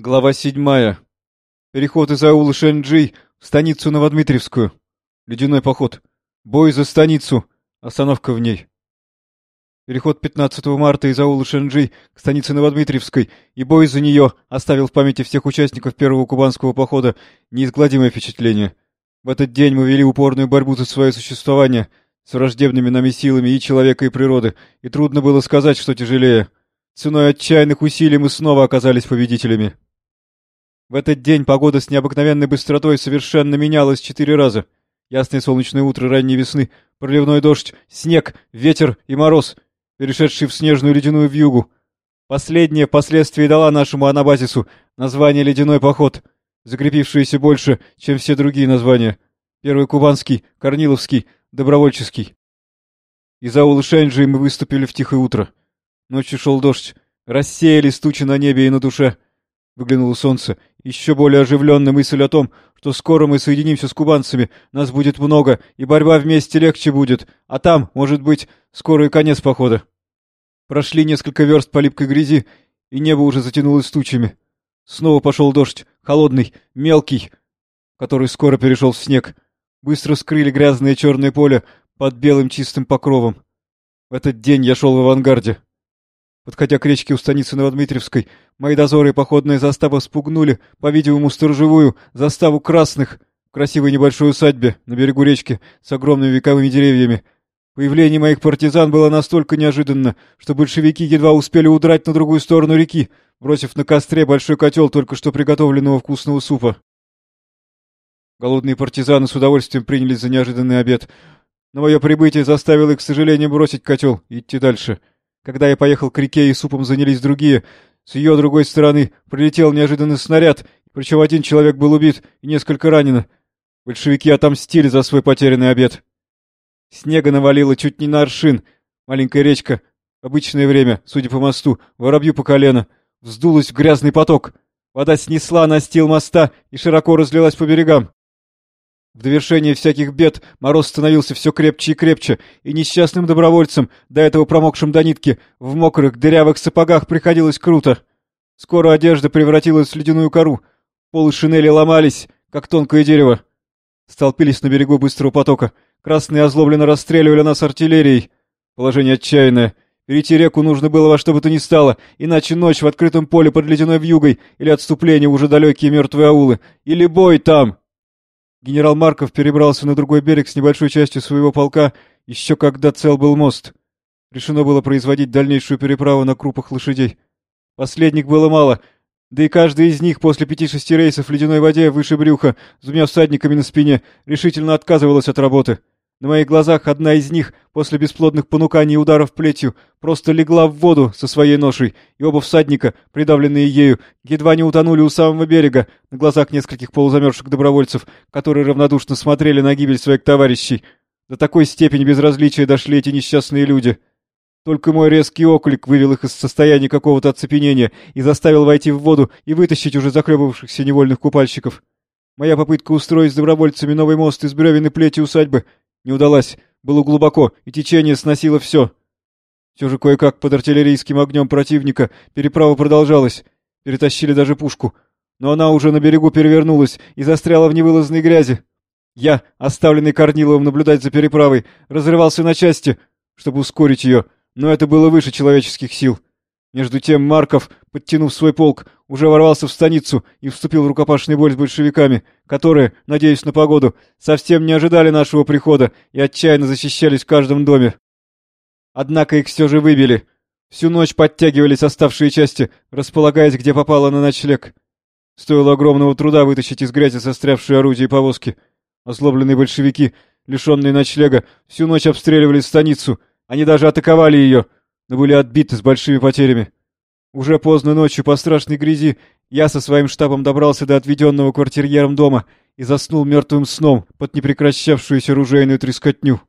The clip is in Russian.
Глава седьмая. Переход из аула Шэньчжи в станицу Новодмитриевскую. Ледяной поход. Бой за станицу. Остановка в ней. Переход 15 марта из аула Шэньчжи к станице Новодмитриевской и бой за нее оставил в памяти всех участников первого кубанского похода неизгладимое впечатление. В этот день мы вели упорную борьбу за свое существование с враждебными нами силами и человека, и природы, и трудно было сказать, что тяжелее. Ценой отчаянных усилий мы снова оказались победителями. В этот день погода с необыкновенной быстротой совершенно менялась четыре раза. Ясное солнечное утро ранней весны, проливной дождь, снег, ветер и мороз, перешедший в снежную ледяную вьюгу. Последнее впоследствии дала нашему анабазису название «Ледяной поход», закрепившееся больше, чем все другие названия. Первый кубанский, Корниловский, добровольческий. Из аула Шэньджи мы выступили в тихое утро. Ночью шел дождь, рассеялись тучи на небе и на душе. Выглянуло солнце, еще более оживленная мысль о том, что скоро мы соединимся с кубанцами, нас будет много, и борьба вместе легче будет, а там, может быть, скоро и конец похода. Прошли несколько верст по липкой грязи, и небо уже затянулось тучами. Снова пошел дождь, холодный, мелкий, который скоро перешел в снег. Быстро скрыли грязное черное поле под белым чистым покровом. В этот день я шел в авангарде. Подходя к речке у станицы Новодмитриевской, мои дозоры и походная застава спугнули, по-видимому, сторожевую заставу красных в красивой небольшой усадьбе на берегу речки с огромными вековыми деревьями. Появление моих партизан было настолько неожиданно, что большевики едва успели удрать на другую сторону реки, бросив на костре большой котел только что приготовленного вкусного супа. Голодные партизаны с удовольствием принялись за неожиданный обед, но мое прибытие заставило их, к сожалению, бросить котел и идти дальше — когда я поехал к реке и супом занялись другие, с ее другой стороны прилетел неожиданный снаряд, причем один человек был убит и несколько ранено. Большевики отомстили за свой потерянный обед. Снега навалило чуть не на аршин. Маленькая речка, обычное время, судя по мосту, воробью по колено, вздулась в грязный поток. Вода снесла настил моста и широко разлилась по берегам. В довершение всяких бед мороз становился все крепче и крепче, и несчастным добровольцам, до этого промокшим до нитки, в мокрых дырявых сапогах приходилось круто. Скоро одежда превратилась в ледяную кору, полы шинели ломались, как тонкое дерево. Столпились на берегу быстрого потока. Красные озлобленно расстреливали нас артиллерией. Положение отчаянное. Перейти реку нужно было во что бы то ни стало, иначе ночь в открытом поле под ледяной вьюгой, или отступление уже далекие мертвые аулы, или бой там, Генерал Марков перебрался на другой берег с небольшой частью своего полка, еще когда цел был мост. Решено было производить дальнейшую переправу на крупах лошадей. Последних было мало, да и каждый из них после пяти-шести рейсов в ледяной воде выше брюха, с двумя всадниками на спине, решительно отказывалась от работы. На моих глазах одна из них, после бесплодных понуканий и ударов плетью, просто легла в воду со своей ношей, и оба всадника, придавленные ею, едва не утонули у самого берега, на глазах нескольких полузамерзших добровольцев, которые равнодушно смотрели на гибель своих товарищей. До такой степени безразличия дошли эти несчастные люди. Только мой резкий оклик вывел их из состояния какого-то оцепенения и заставил войти в воду и вытащить уже захлебывавшихся невольных купальщиков. Моя попытка устроить с добровольцами новый мост из бревен и плети усадьбы не удалась. Было глубоко, и течение сносило все. Все же кое-как под артиллерийским огнем противника переправа продолжалась. Перетащили даже пушку. Но она уже на берегу перевернулась и застряла в невылазной грязи. Я, оставленный Корниловым наблюдать за переправой, разрывался на части, чтобы ускорить ее, но это было выше человеческих сил. Между тем Марков, подтянув свой полк, уже ворвался в станицу и вступил в рукопашный бой с большевиками, которые, надеясь на погоду, совсем не ожидали нашего прихода и отчаянно защищались в каждом доме. Однако их все же выбили. Всю ночь подтягивались оставшие части, располагаясь где попало на ночлег. Стоило огромного труда вытащить из грязи застрявшие орудия и повозки. Озлобленные большевики, лишенные ночлега, всю ночь обстреливали станицу. Они даже атаковали ее — но были отбиты с большими потерями. Уже поздно ночью по страшной грязи я со своим штабом добрался до отведенного квартирьером дома и заснул мертвым сном под непрекращавшуюся ружейную трескотню.